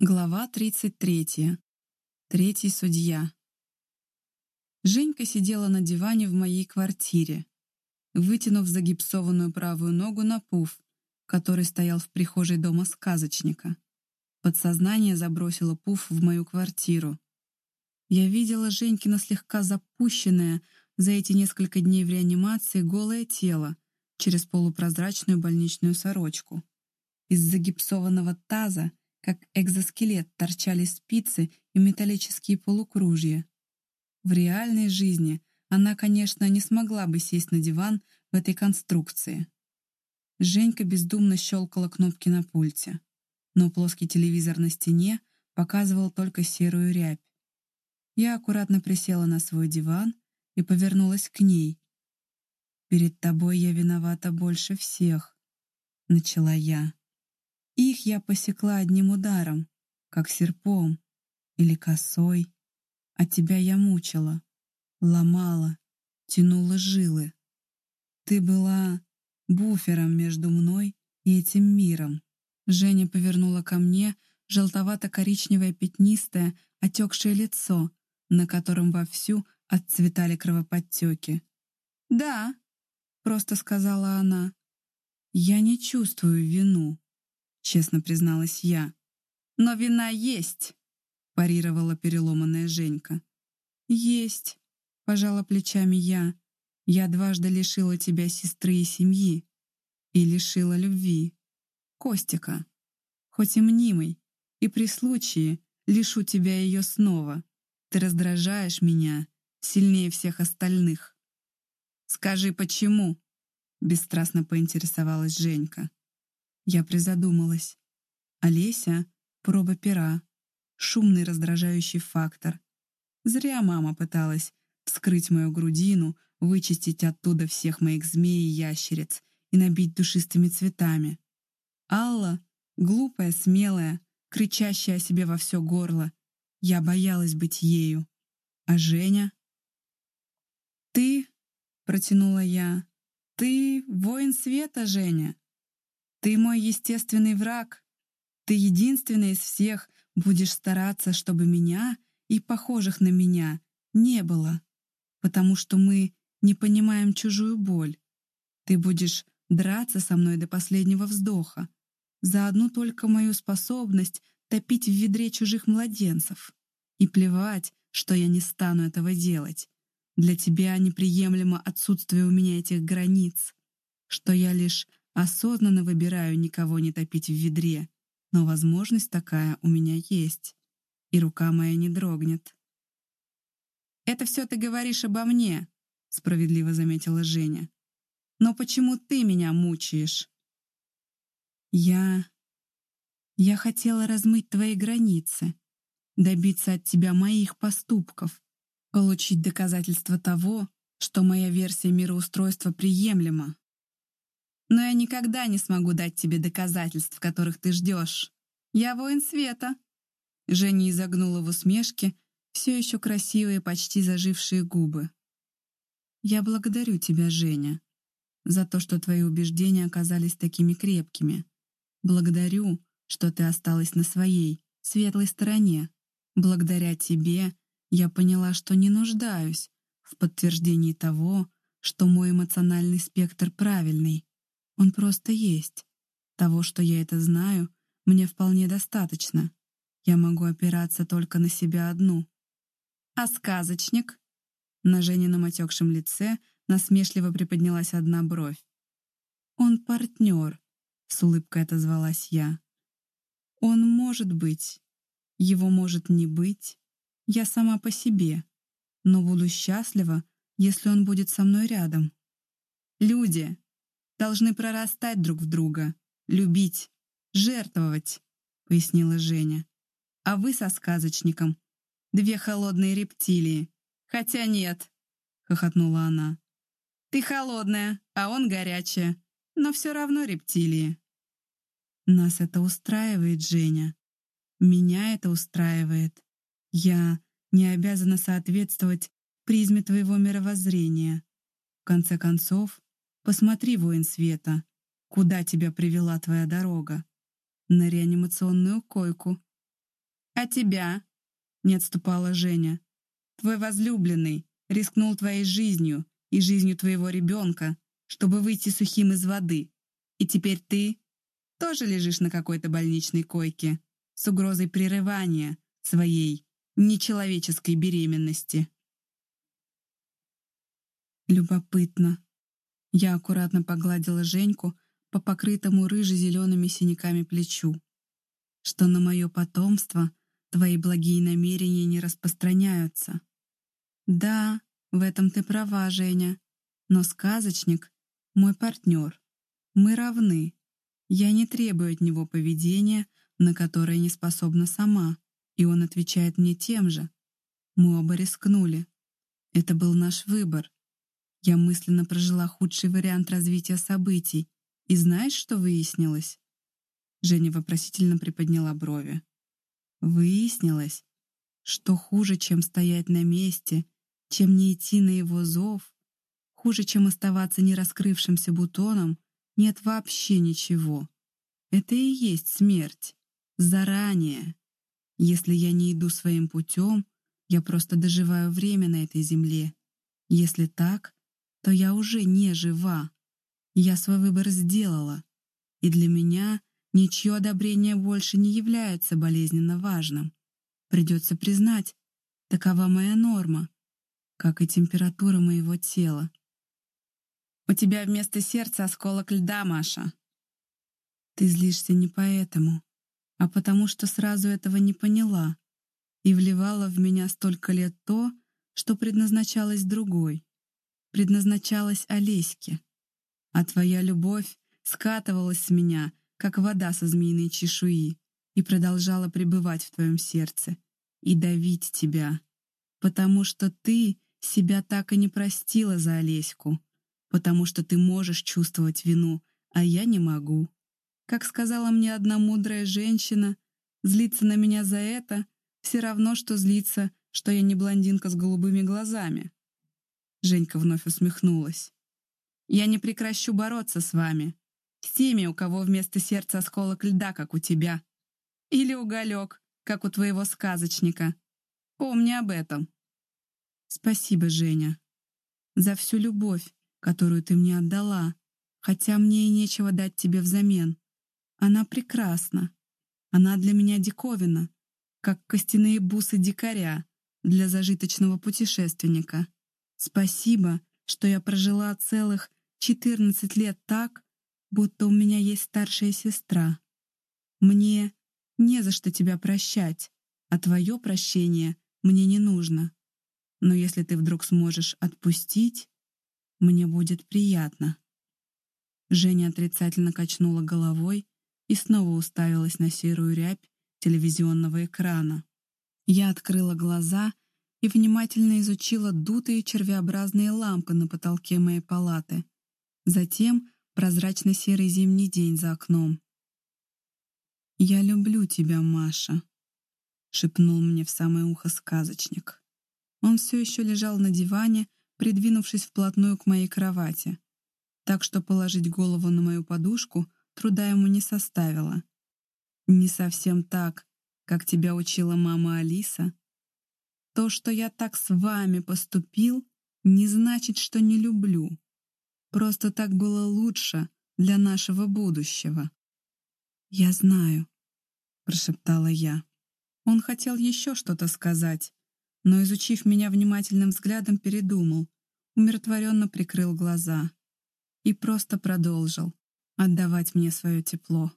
Глава 33. Третий судья. Женька сидела на диване в моей квартире, вытянув загипсованную правую ногу на пуф, который стоял в прихожей дома сказочника. Подсознание забросило пуф в мою квартиру. Я видела Женькино слегка запущенное за эти несколько дней в реанимации голое тело через полупрозрачную больничную сорочку. Из загипсованного таза как экзоскелет торчали спицы и металлические полукружья. В реальной жизни она, конечно, не смогла бы сесть на диван в этой конструкции. Женька бездумно щелкала кнопки на пульте, но плоский телевизор на стене показывал только серую рябь. Я аккуратно присела на свой диван и повернулась к ней. «Перед тобой я виновата больше всех», — начала я. Я посекла одним ударом, как серпом или косой, а тебя я мучила, ломала, тянула жилы. Ты была буфером между мной и этим миром. Женя повернула ко мне желтовато-коричневое пятнистое, отекшее лицо, на котором вовсю отцветали кровоподтеки. «Да», — просто сказала она, — «я не чувствую вину честно призналась я. «Но вина есть», — парировала переломанная Женька. «Есть», — пожала плечами я. «Я дважды лишила тебя сестры и семьи. И лишила любви. Костика. Хоть и мнимый, и при случае лишу тебя ее снова. Ты раздражаешь меня сильнее всех остальных». «Скажи, почему?» — бесстрастно поинтересовалась Женька. Я призадумалась. Олеся — проба пера, шумный раздражающий фактор. Зря мама пыталась вскрыть мою грудину, вычистить оттуда всех моих змей и ящериц и набить душистыми цветами. Алла — глупая, смелая, кричащая о себе во все горло. Я боялась быть ею. А Женя? «Ты», — протянула я, — «ты воин света, Женя. Ты мой естественный враг. Ты единственный из всех будешь стараться, чтобы меня и похожих на меня не было, потому что мы не понимаем чужую боль. Ты будешь драться со мной до последнего вздоха, за одну только мою способность топить в ведре чужих младенцев. И плевать, что я не стану этого делать. Для тебя неприемлемо отсутствие у меня этих границ, что я лишь Осознанно выбираю никого не топить в ведре, но возможность такая у меня есть, и рука моя не дрогнет. «Это все ты говоришь обо мне», — справедливо заметила Женя. «Но почему ты меня мучаешь?» «Я... я хотела размыть твои границы, добиться от тебя моих поступков, получить доказательство того, что моя версия мироустройства приемлема, но я никогда не смогу дать тебе доказательств, которых ты ждешь. Я воин света». Женя изогнула в усмешке все еще красивые, почти зажившие губы. «Я благодарю тебя, Женя, за то, что твои убеждения оказались такими крепкими. Благодарю, что ты осталась на своей, светлой стороне. Благодаря тебе я поняла, что не нуждаюсь в подтверждении того, что мой эмоциональный спектр правильный. Он просто есть. Того, что я это знаю, мне вполне достаточно. Я могу опираться только на себя одну. А сказочник? На Женином отекшем лице насмешливо приподнялась одна бровь. «Он партнер», — с улыбкой отозвалась я. «Он может быть, его может не быть. Я сама по себе, но буду счастлива, если он будет со мной рядом. Люди, должны прорастать друг в друга, любить, жертвовать», — пояснила Женя. «А вы со сказочником — две холодные рептилии. Хотя нет», — хохотнула она. «Ты холодная, а он горячая, но все равно рептилии». «Нас это устраивает, Женя. Меня это устраивает. Я не обязана соответствовать призме твоего мировоззрения. В конце концов, Посмотри, воин света, куда тебя привела твоя дорога. На реанимационную койку. «А тебя?» — не отступала Женя. «Твой возлюбленный рискнул твоей жизнью и жизнью твоего ребенка, чтобы выйти сухим из воды. И теперь ты тоже лежишь на какой-то больничной койке с угрозой прерывания своей нечеловеческой беременности». Любопытно. Я аккуратно погладила Женьку по покрытому рыже-зелеными синяками плечу. Что на мое потомство твои благие намерения не распространяются. Да, в этом ты права, Женя. Но сказочник — мой партнер. Мы равны. Я не требую от него поведения, на которое не способна сама, и он отвечает мне тем же. Мы оба рискнули. Это был наш выбор. Я мысленно прожила худший вариант развития событий. И знаешь, что выяснилось? Женя вопросительно приподняла брови. Выяснилось, что хуже, чем стоять на месте, чем не идти на его зов, хуже, чем оставаться нераскрывшимся бутоном, нет вообще ничего. Это и есть смерть. Заранее. Если я не иду своим путем, я просто доживаю время на этой земле. Если так, то я уже не жива. Я свой выбор сделала, и для меня ничье одобрение больше не является болезненно важным. Придется признать, такова моя норма, как и температура моего тела. «У тебя вместо сердца осколок льда, Маша». «Ты злишься не поэтому, а потому что сразу этого не поняла и вливала в меня столько лет то, что предназначалось другой предназначалась Олеське. А твоя любовь скатывалась с меня, как вода со змеиной чешуи, и продолжала пребывать в твоем сердце и давить тебя, потому что ты себя так и не простила за Олеську, потому что ты можешь чувствовать вину, а я не могу. Как сказала мне одна мудрая женщина, злиться на меня за это все равно, что злиться, что я не блондинка с голубыми глазами. Женька вновь усмехнулась. «Я не прекращу бороться с вами. С теми, у кого вместо сердца осколок льда, как у тебя. Или уголек, как у твоего сказочника. Помни об этом». «Спасибо, Женя, за всю любовь, которую ты мне отдала, хотя мне и нечего дать тебе взамен. Она прекрасна. Она для меня диковина, как костяные бусы дикаря для зажиточного путешественника. Спасибо, что я прожила целых 14 лет так, будто у меня есть старшая сестра. Мне не за что тебя прощать, а твое прощение мне не нужно. Но если ты вдруг сможешь отпустить, мне будет приятно». Женя отрицательно качнула головой и снова уставилась на серую рябь телевизионного экрана. Я открыла глаза и внимательно изучила дутые червеобразные лампы на потолке моей палаты. Затем прозрачно-серый зимний день за окном. «Я люблю тебя, Маша», — шепнул мне в самое ухо сказочник. Он все еще лежал на диване, придвинувшись вплотную к моей кровати, так что положить голову на мою подушку труда ему не составило. Не совсем так, как тебя учила мама Алиса, то, что я так с вами поступил, не значит, что не люблю. Просто так было лучше для нашего будущего. «Я знаю», — прошептала я. Он хотел еще что-то сказать, но, изучив меня внимательным взглядом, передумал, умиротворенно прикрыл глаза и просто продолжил отдавать мне свое тепло.